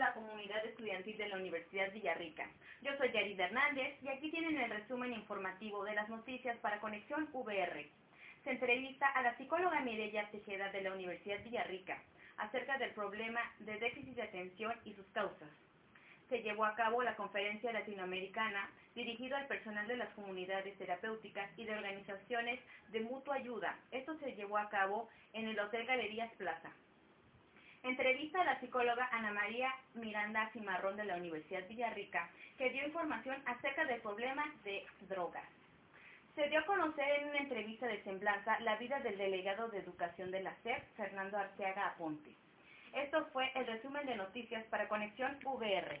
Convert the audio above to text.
la comunidad estudiantil de la Universidad Villarrica. Yo soy Yarida Hernández y aquí tienen el resumen informativo de las noticias para Conexión VR. Se entrevista a la psicóloga Mireya Tejeda de la Universidad Villarrica acerca del problema de déficit de atención y sus causas. Se llevó a cabo la conferencia latinoamericana dirigida al personal de las comunidades terapéuticas y de organizaciones de mutua ayuda. Esto se llevó a cabo en el Hotel Galerías Plaza. Entrevista a la psicóloga Ana María Miranda Cimarrón de la Universidad Villarrica, que dio información acerca del problema de drogas. Se dio a conocer en una entrevista de Semblanza la vida del delegado de Educación de la SEP, Fernando Arceaga Aponte. Esto fue el resumen de noticias para Conexión VR.